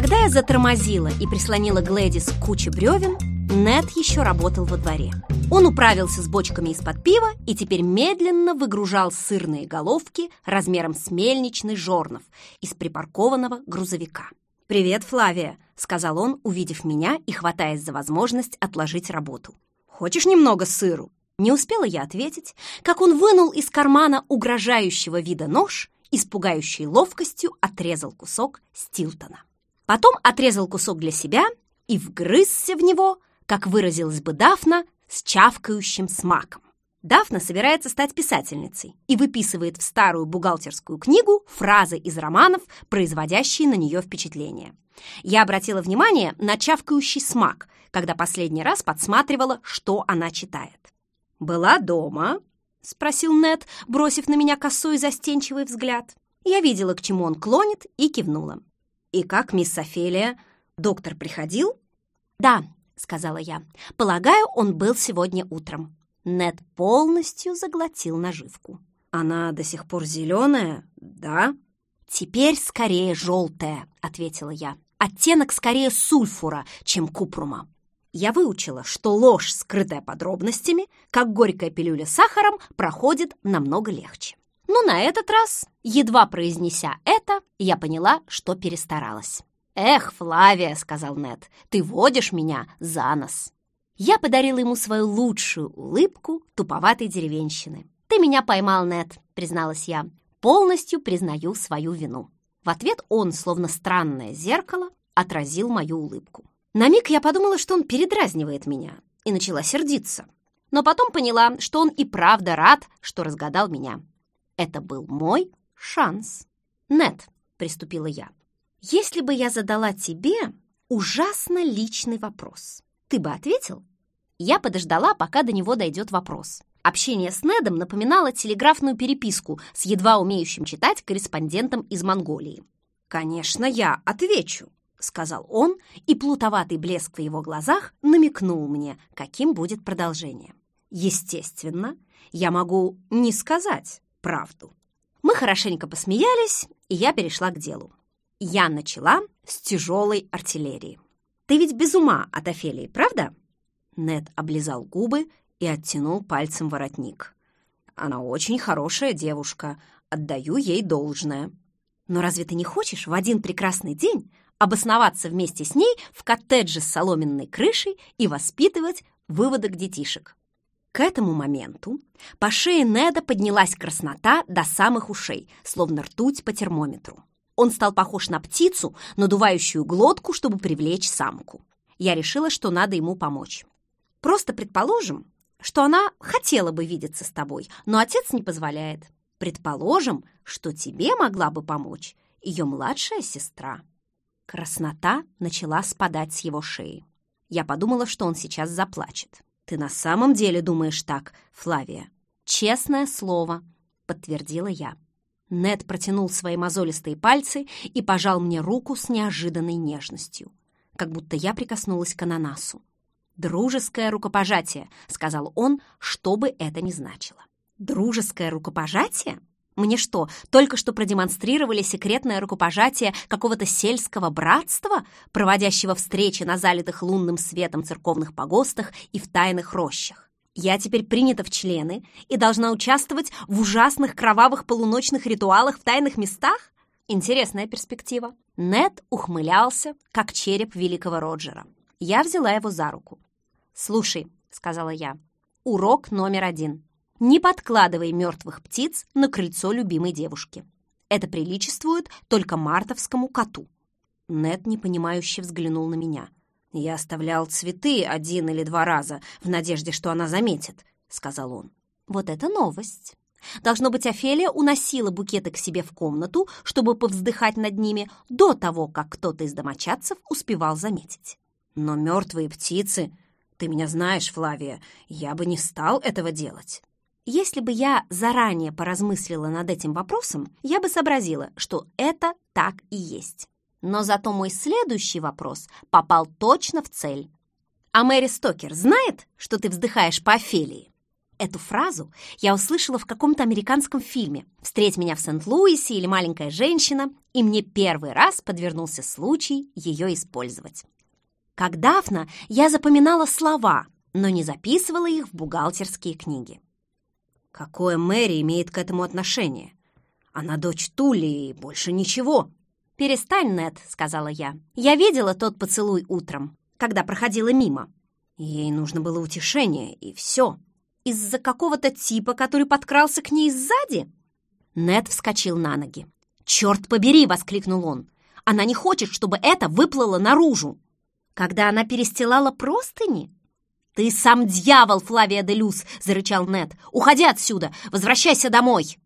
Когда я затормозила и прислонила Глэдис к куче бревен, Нед еще работал во дворе. Он управился с бочками из-под пива и теперь медленно выгружал сырные головки размером с мельничный жорнов из припаркованного грузовика. «Привет, Флавия», — сказал он, увидев меня и хватаясь за возможность отложить работу. «Хочешь немного сыру?» Не успела я ответить, как он вынул из кармана угрожающего вида нож и с пугающей ловкостью отрезал кусок Стилтона. Потом отрезал кусок для себя и вгрызся в него, как выразилась бы Дафна, с чавкающим смаком. Дафна собирается стать писательницей и выписывает в старую бухгалтерскую книгу фразы из романов, производящие на нее впечатление. Я обратила внимание на чавкающий смак, когда последний раз подсматривала, что она читает. «Была дома?» — спросил Нед, бросив на меня косой застенчивый взгляд. Я видела, к чему он клонит, и кивнула. «И как, мисс Офелия, доктор приходил?» «Да», — сказала я. «Полагаю, он был сегодня утром». Нед полностью заглотил наживку. «Она до сих пор зеленая, да?» «Теперь скорее желтая», — ответила я. «Оттенок скорее сульфура, чем купрума». Я выучила, что ложь, скрытая подробностями, как горькая пилюля с сахаром, проходит намного легче. Но на этот раз, едва произнеся это, я поняла, что перестаралась. «Эх, Флавия», — сказал Нед, — «ты водишь меня за нос». Я подарила ему свою лучшую улыбку туповатой деревенщины. «Ты меня поймал, Нед», — призналась я. «Полностью признаю свою вину». В ответ он, словно странное зеркало, отразил мою улыбку. На миг я подумала, что он передразнивает меня, и начала сердиться. Но потом поняла, что он и правда рад, что разгадал меня. Это был мой шанс. «Нет», — приступила я, — «если бы я задала тебе ужасно личный вопрос, ты бы ответил?» Я подождала, пока до него дойдет вопрос. Общение с Недом напоминало телеграфную переписку с едва умеющим читать корреспондентом из Монголии. «Конечно, я отвечу», — сказал он, и плутоватый блеск в его глазах намекнул мне, каким будет продолжение. «Естественно, я могу не сказать, правду. Мы хорошенько посмеялись, и я перешла к делу. Я начала с тяжелой артиллерии. Ты ведь без ума от Офелии, правда? Нед облизал губы и оттянул пальцем воротник. Она очень хорошая девушка, отдаю ей должное. Но разве ты не хочешь в один прекрасный день обосноваться вместе с ней в коттедже с соломенной крышей и воспитывать выводок детишек? К этому моменту по шее Неда поднялась краснота до самых ушей, словно ртуть по термометру. Он стал похож на птицу, надувающую глотку, чтобы привлечь самку. Я решила, что надо ему помочь. Просто предположим, что она хотела бы видеться с тобой, но отец не позволяет. Предположим, что тебе могла бы помочь ее младшая сестра. Краснота начала спадать с его шеи. Я подумала, что он сейчас заплачет. «Ты на самом деле думаешь так, Флавия?» «Честное слово», — подтвердила я. Нед протянул свои мозолистые пальцы и пожал мне руку с неожиданной нежностью, как будто я прикоснулась к ананасу. «Дружеское рукопожатие», — сказал он, что бы это ни значило. «Дружеское рукопожатие? Мне что, только что продемонстрировали секретное рукопожатие какого-то сельского братства, проводящего встречи на залитых лунным светом церковных погостах и в тайных рощах? Я теперь принята в члены и должна участвовать в ужасных кровавых полуночных ритуалах в тайных местах? Интересная перспектива. Нед ухмылялся, как череп великого Роджера. Я взяла его за руку. «Слушай», — сказала я, — «урок номер один. Не подкладывай мертвых птиц на крыльцо любимой девушки. Это приличествует только мартовскому коту. Нед непонимающе взглянул на меня. «Я оставлял цветы один или два раза в надежде, что она заметит», — сказал он. «Вот это новость!» Должно быть, Офелия уносила букеты к себе в комнату, чтобы повздыхать над ними до того, как кто-то из домочадцев успевал заметить. Но мертвые птицы... Ты меня знаешь, Флавия, я бы не стал этого делать. Если бы я заранее поразмыслила над этим вопросом, я бы сообразила, что это так и есть. Но зато мой следующий вопрос попал точно в цель. «А Мэри Стокер знает, что ты вздыхаешь по Офелии?» Эту фразу я услышала в каком-то американском фильме «Встреть меня в Сент-Луисе» или «Маленькая женщина», и мне первый раз подвернулся случай ее использовать. Как Дафна, я запоминала слова, но не записывала их в бухгалтерские книги. Какое Мэри имеет к этому отношение? Она дочь Тули и больше ничего. «Перестань, Нед», — сказала я. «Я видела тот поцелуй утром, когда проходила мимо. Ей нужно было утешение, и все. Из-за какого-то типа, который подкрался к ней сзади?» Нед вскочил на ноги. «Черт побери!» — воскликнул он. «Она не хочет, чтобы это выплыло наружу!» «Когда она перестилала простыни?» «Ты сам дьявол, Флавия де Люс!» — зарычал Нед. «Уходи отсюда! Возвращайся домой!»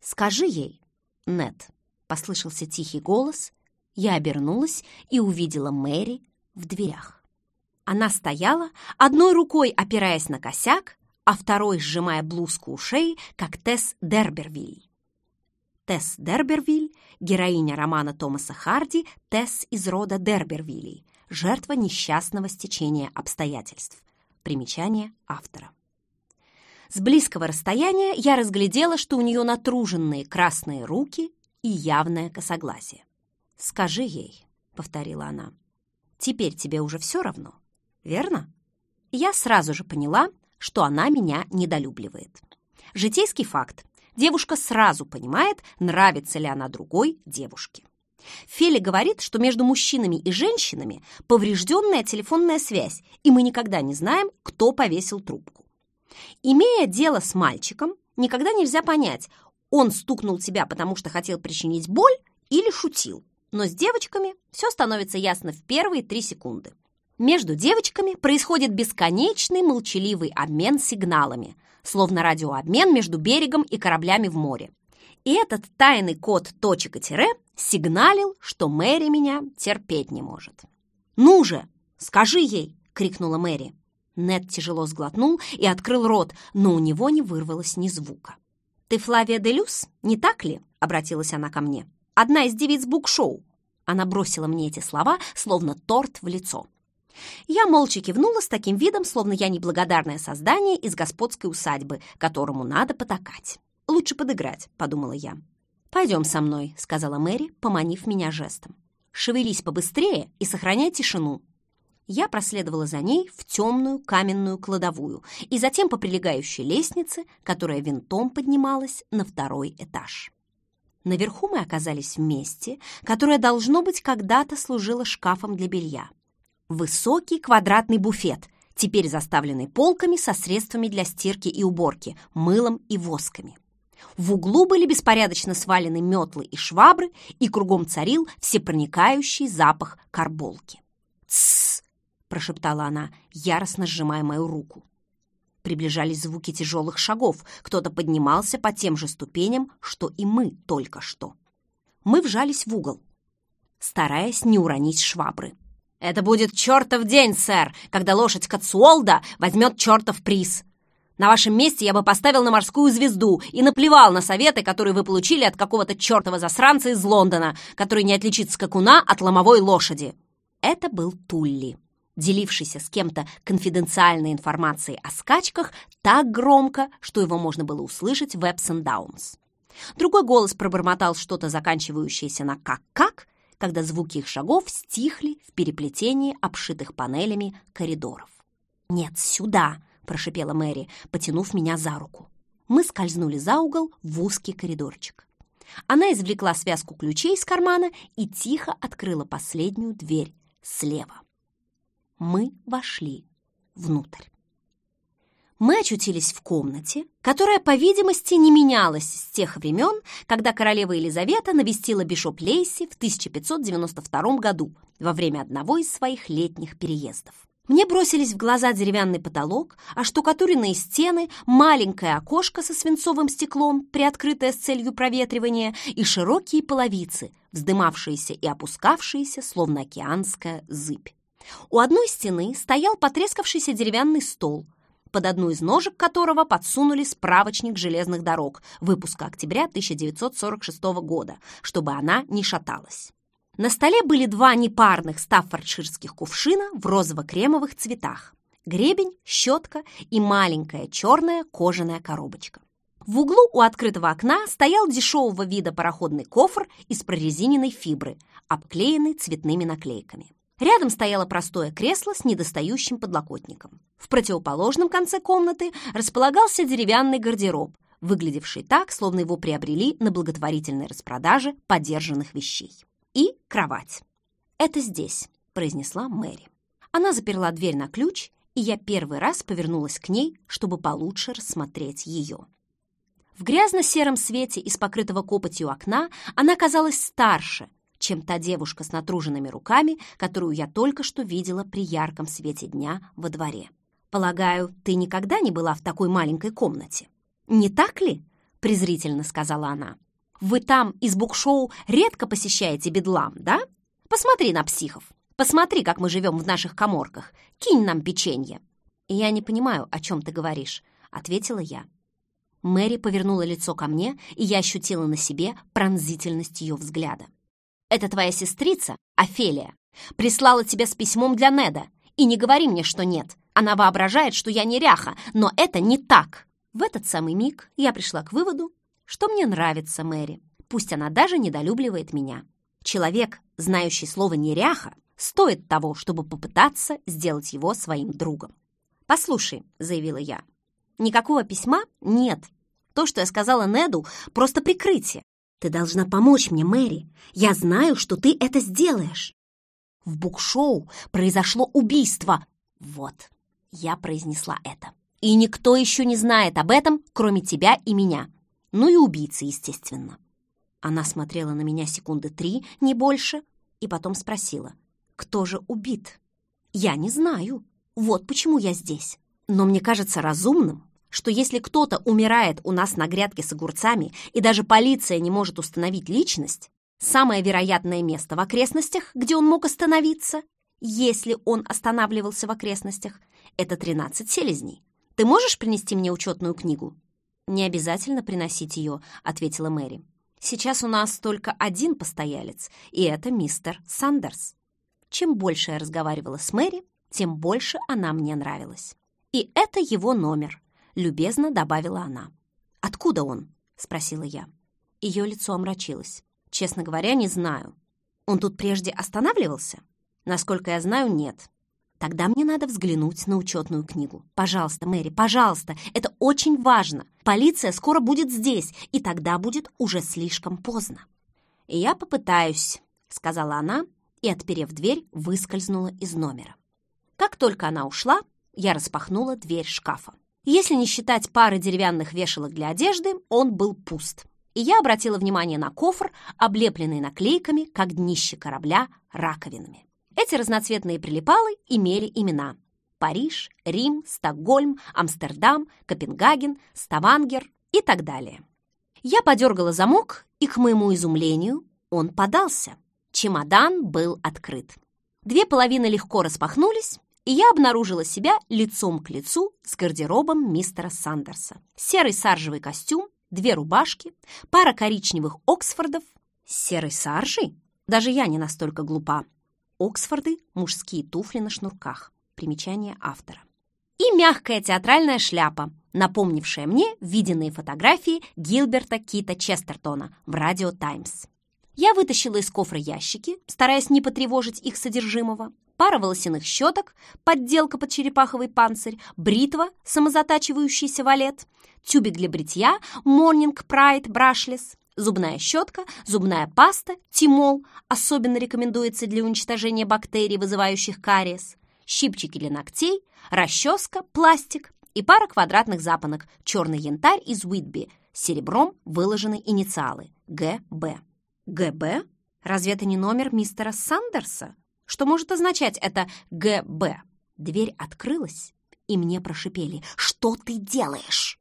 «Скажи ей, Нед!» — послышался тихий голос. Я обернулась и увидела Мэри в дверях. Она стояла, одной рукой опираясь на косяк, а второй сжимая блузку у шеи, как Тесс Дербервиль. Тесс Дербервиль, героиня романа Томаса Харди «Тесс из рода Дербервилей», жертва несчастного стечения обстоятельств. Примечание автора. С близкого расстояния я разглядела, что у нее натруженные красные руки и явное косогласие. «Скажи ей», — повторила она, — «теперь тебе уже все равно, верно?» Я сразу же поняла, что она меня недолюбливает. Житейский факт. Девушка сразу понимает, нравится ли она другой девушке. Фели говорит, что между мужчинами и женщинами поврежденная телефонная связь, и мы никогда не знаем, кто повесил трубку. Имея дело с мальчиком, никогда нельзя понять, он стукнул тебя, потому что хотел причинить боль или шутил. Но с девочками все становится ясно в первые три секунды. Между девочками происходит бесконечный молчаливый обмен сигналами, словно радиообмен между берегом и кораблями в море. И этот тайный код точек и тире сигналил, что Мэри меня терпеть не может. «Ну же, скажи ей!» — крикнула Мэри. Нед тяжело сглотнул и открыл рот, но у него не вырвалось ни звука. «Ты Флавия Делюс, не так ли?» — обратилась она ко мне. «Одна из девиц букшоу». Она бросила мне эти слова, словно торт в лицо. Я молча кивнула с таким видом, словно я неблагодарное создание из господской усадьбы, которому надо потакать. «Лучше подыграть», — подумала я. «Пойдем со мной», — сказала Мэри, поманив меня жестом. «Шевелись побыстрее и сохраняй тишину». Я проследовала за ней в темную каменную кладовую и затем по прилегающей лестнице, которая винтом поднималась на второй этаж. Наверху мы оказались в месте, которое, должно быть, когда-то служило шкафом для белья. Высокий квадратный буфет, теперь заставленный полками со средствами для стирки и уборки, мылом и восками. В углу были беспорядочно свалены метлы и швабры, и кругом царил всепроникающий запах карболки. «Тссс!» – прошептала она, яростно сжимая мою руку. Приближались звуки тяжелых шагов. Кто-то поднимался по тем же ступеням, что и мы только что. Мы вжались в угол, стараясь не уронить швабры. «Это будет чертов день, сэр, когда лошадь Кацуолда возьмет чертов приз. На вашем месте я бы поставил на морскую звезду и наплевал на советы, которые вы получили от какого-то чертова засранца из Лондона, который не отличит скакуна от ломовой лошади». Это был Тулли, делившийся с кем-то конфиденциальной информацией о скачках так громко, что его можно было услышать в Эпсон Даунс. Другой голос пробормотал что-то, заканчивающееся на «как-как», когда звуки их шагов стихли в переплетении обшитых панелями коридоров. «Нет, сюда!» – прошипела Мэри, потянув меня за руку. Мы скользнули за угол в узкий коридорчик. Она извлекла связку ключей из кармана и тихо открыла последнюю дверь слева. Мы вошли внутрь мы очутились в комнате, которая, по видимости, не менялась с тех времен, когда королева Елизавета навестила Бишоп Лейси в 1592 году во время одного из своих летних переездов. Мне бросились в глаза деревянный потолок, а штукатуренные стены, маленькое окошко со свинцовым стеклом, приоткрытое с целью проветривания, и широкие половицы, вздымавшиеся и опускавшиеся, словно океанская зыбь. У одной стены стоял потрескавшийся деревянный стол – под одну из ножек которого подсунули справочник железных дорог выпуска октября 1946 года, чтобы она не шаталась. На столе были два непарных стаффордширских кувшина в розово-кремовых цветах. Гребень, щетка и маленькая черная кожаная коробочка. В углу у открытого окна стоял дешевого вида пароходный кофр из прорезиненной фибры, обклеенный цветными наклейками. Рядом стояло простое кресло с недостающим подлокотником. В противоположном конце комнаты располагался деревянный гардероб, выглядевший так, словно его приобрели на благотворительной распродаже подержанных вещей. И кровать. «Это здесь», — произнесла Мэри. Она заперла дверь на ключ, и я первый раз повернулась к ней, чтобы получше рассмотреть ее. В грязно-сером свете из покрытого копотью окна она казалась старше, чем та девушка с натруженными руками, которую я только что видела при ярком свете дня во дворе. «Полагаю, ты никогда не была в такой маленькой комнате?» «Не так ли?» — презрительно сказала она. «Вы там из букшоу редко посещаете бедлам, да? Посмотри на психов. Посмотри, как мы живем в наших коморках. Кинь нам печенье». «Я не понимаю, о чем ты говоришь», — ответила я. Мэри повернула лицо ко мне, и я ощутила на себе пронзительность ее взгляда. Это твоя сестрица, Офелия, прислала тебя с письмом для Неда. И не говори мне, что нет. Она воображает, что я неряха, но это не так. В этот самый миг я пришла к выводу, что мне нравится Мэри. Пусть она даже недолюбливает меня. Человек, знающий слово «неряха», стоит того, чтобы попытаться сделать его своим другом. «Послушай», — заявила я, — «никакого письма нет. То, что я сказала Неду, просто прикрытие. Ты должна помочь мне, Мэри. Я знаю, что ты это сделаешь. В букшоу произошло убийство. Вот, я произнесла это. И никто еще не знает об этом, кроме тебя и меня. Ну и убийцы, естественно. Она смотрела на меня секунды три, не больше, и потом спросила, кто же убит? Я не знаю. Вот почему я здесь. Но мне кажется разумным что если кто-то умирает у нас на грядке с огурцами, и даже полиция не может установить личность, самое вероятное место в окрестностях, где он мог остановиться, если он останавливался в окрестностях, это 13 селезней. Ты можешь принести мне учетную книгу? Не обязательно приносить ее, ответила Мэри. Сейчас у нас только один постоялец, и это мистер Сандерс. Чем больше я разговаривала с Мэри, тем больше она мне нравилась. И это его номер любезно добавила она. «Откуда он?» — спросила я. Ее лицо омрачилось. «Честно говоря, не знаю. Он тут прежде останавливался?» «Насколько я знаю, нет. Тогда мне надо взглянуть на учетную книгу. Пожалуйста, Мэри, пожалуйста, это очень важно. Полиция скоро будет здесь, и тогда будет уже слишком поздно». «Я попытаюсь», — сказала она, и, отперев дверь, выскользнула из номера. Как только она ушла, я распахнула дверь шкафа. Если не считать пары деревянных вешалок для одежды, он был пуст. И я обратила внимание на кофр, облепленный наклейками, как днище корабля, раковинами. Эти разноцветные прилипалы имели имена. Париж, Рим, Стокгольм, Амстердам, Копенгаген, Ставангер и так далее. Я подергала замок, и, к моему изумлению, он подался. Чемодан был открыт. Две половины легко распахнулись, и я обнаружила себя лицом к лицу с гардеробом мистера Сандерса. Серый саржевый костюм, две рубашки, пара коричневых Оксфордов. Серой саржей? Даже я не настолько глупа. Оксфорды – мужские туфли на шнурках. Примечание автора. И мягкая театральная шляпа, напомнившая мне виденные фотографии Гилберта Кита Честертона в «Радио Таймс». Я вытащила из кофра ящики, стараясь не потревожить их содержимого, пара волосяных щеток, подделка под черепаховый панцирь, бритва, самозатачивающийся валет, тюбик для бритья, Morning Pride Brushless, зубная щетка, зубная паста, тимол, особенно рекомендуется для уничтожения бактерий, вызывающих кариес, щипчики для ногтей, расческа, пластик и пара квадратных запонок, черный янтарь из Уитби, серебром выложены инициалы ГБ. ГБ? Разве это не номер мистера Сандерса? Что может означать это ГБ? Дверь открылась, и мне прошипели. «Что ты делаешь?»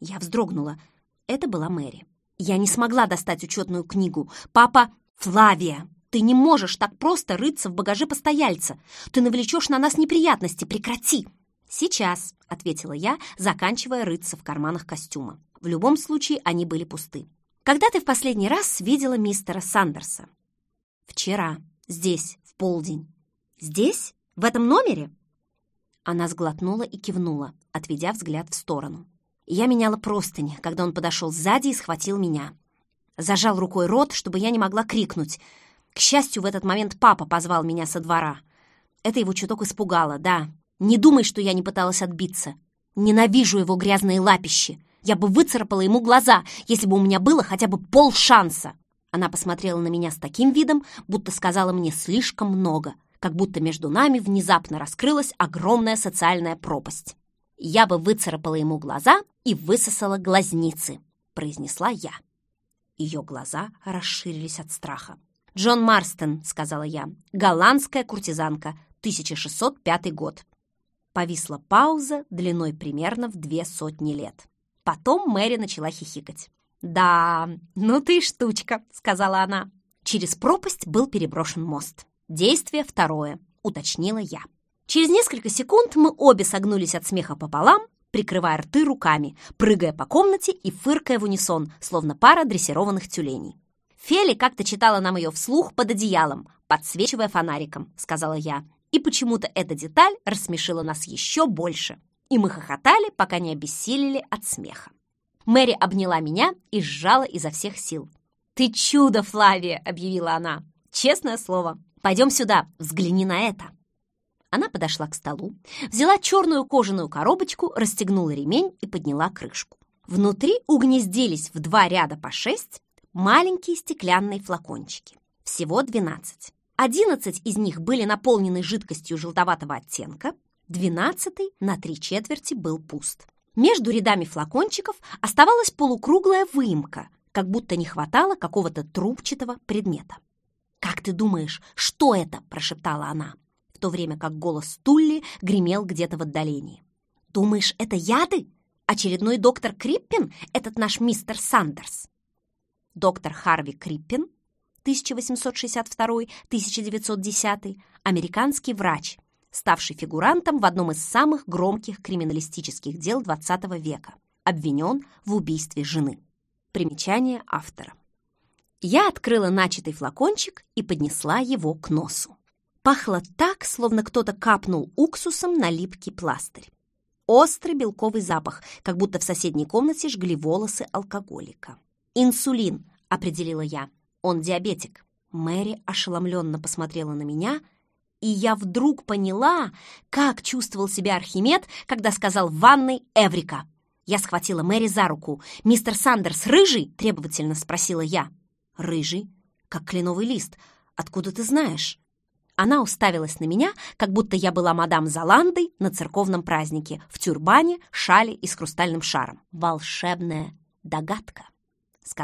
Я вздрогнула. Это была Мэри. Я не смогла достать учетную книгу. «Папа, Флавия, ты не можешь так просто рыться в багаже постояльца. Ты навлечешь на нас неприятности. Прекрати!» «Сейчас», — ответила я, заканчивая рыться в карманах костюма. В любом случае, они были пусты. «Когда ты в последний раз видела мистера Сандерса?» «Вчера. Здесь полдень. Здесь? В этом номере?» Она сглотнула и кивнула, отведя взгляд в сторону. Я меняла простыни, когда он подошел сзади и схватил меня. Зажал рукой рот, чтобы я не могла крикнуть. К счастью, в этот момент папа позвал меня со двора. Это его чуток испугало, да. Не думай, что я не пыталась отбиться. Ненавижу его грязные лапищи. Я бы выцарапала ему глаза, если бы у меня было хотя бы пол шанса. Она посмотрела на меня с таким видом, будто сказала мне слишком много, как будто между нами внезапно раскрылась огромная социальная пропасть. «Я бы выцарапала ему глаза и высосала глазницы», — произнесла я. Ее глаза расширились от страха. «Джон Марстон», — сказала я, — «голландская куртизанка, 1605 год». Повисла пауза длиной примерно в две сотни лет. Потом Мэри начала хихикать. «Да, ну ты штучка», — сказала она. Через пропасть был переброшен мост. Действие второе, уточнила я. Через несколько секунд мы обе согнулись от смеха пополам, прикрывая рты руками, прыгая по комнате и фыркая в унисон, словно пара дрессированных тюленей. «Фели как-то читала нам ее вслух под одеялом, подсвечивая фонариком», — сказала я. И почему-то эта деталь рассмешила нас еще больше. И мы хохотали, пока не обессилели от смеха. Мэри обняла меня и сжала изо всех сил. «Ты чудо, Флавия!» — объявила она. «Честное слово. Пойдем сюда, взгляни на это». Она подошла к столу, взяла черную кожаную коробочку, расстегнула ремень и подняла крышку. Внутри угнездились в два ряда по шесть маленькие стеклянные флакончики. Всего двенадцать. Одиннадцать из них были наполнены жидкостью желтоватого оттенка, двенадцатый на три четверти был пуст. Между рядами флакончиков оставалась полукруглая выемка, как будто не хватало какого-то трубчатого предмета. «Как ты думаешь, что это?» – прошептала она, в то время как голос Тулли гремел где-то в отдалении. «Думаешь, это яды? Очередной доктор Криппин, этот наш мистер Сандерс?» Доктор Харви Криппин, 1862-1910, американский врач – ставший фигурантом в одном из самых громких криминалистических дел XX века, обвинен в убийстве жены. Примечание автора. Я открыла начатый флакончик и поднесла его к носу. Пахло так, словно кто-то капнул уксусом на липкий пластырь. Острый белковый запах, как будто в соседней комнате жгли волосы алкоголика. «Инсулин», — определила я. «Он диабетик». Мэри ошеломленно посмотрела на меня — и я вдруг поняла, как чувствовал себя Архимед, когда сказал в ванной «Эврика». Я схватила Мэри за руку. «Мистер Сандерс рыжий?» – требовательно спросила я. «Рыжий? Как кленовый лист. Откуда ты знаешь?» Она уставилась на меня, как будто я была мадам Заландой на церковном празднике, в тюрбане, шале и с хрустальным шаром. Волшебная догадка.